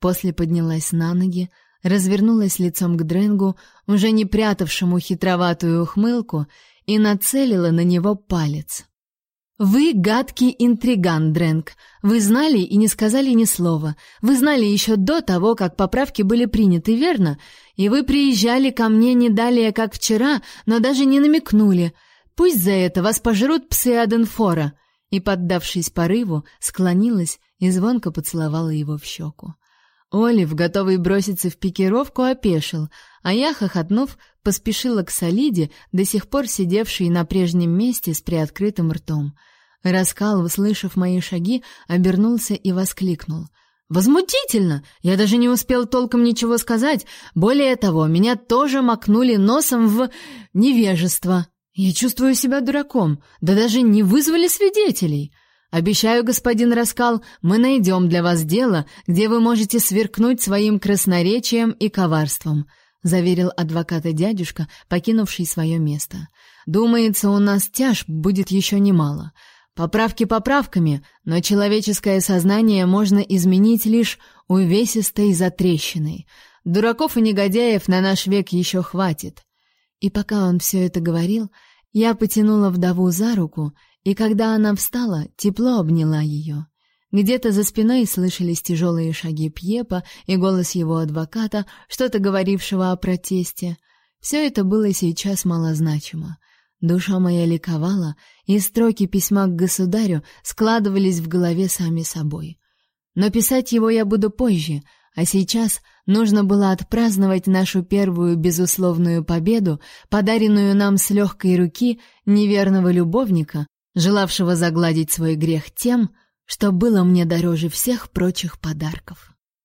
После поднялась на ноги, развернулась лицом к Дренгу, уже не прятавшему хитроватую ухмылку, и нацелила на него палец. Вы гадкий интриган, Дрэнк. Вы знали и не сказали ни слова. Вы знали еще до того, как поправки были приняты, верно? И вы приезжали ко мне не далее, как вчера, но даже не намекнули. Пусть за это вас пожрут псы Аденфора. И, поддавшись порыву, склонилась и звонко поцеловала его в щеку. Олив, готовый броситься в пикировку, опешил, а я, хохотнув, поспешила к Солиде, до сих пор сидевшей на прежнем месте с приоткрытым ртом. Раскал, услышав мои шаги, обернулся и воскликнул: Возмутительно! Я даже не успел толком ничего сказать. Более того, меня тоже макнули носом в невежество. Я чувствую себя дураком. Да даже не вызвали свидетелей. Обещаю, господин Раскал, мы найдем для вас дело, где вы можете сверкнуть своим красноречием и коварством, заверил адвоката дядюшка, покинувший свое место. Думается, у нас тяж будет еще немало. Поправки поправками, но человеческое сознание можно изменить лишь увесистой затрещиной. Дураков и негодяев на наш век еще хватит. И пока он все это говорил, я потянула вдову за руку, и когда она встала, тепло обняла ее. Где-то за спиной слышались тяжелые шаги Пьепа и голос его адвоката, что-то говорившего о протесте. Все это было сейчас малозначимо. Душа моя ликовала, и строки письма к государю складывались в голове сами собой. Но писать его я буду позже, а сейчас нужно было отпраздновать нашу первую безусловную победу, подаренную нам с легкой руки неверного любовника, желавшего загладить свой грех тем, что было мне дороже всех прочих подарков.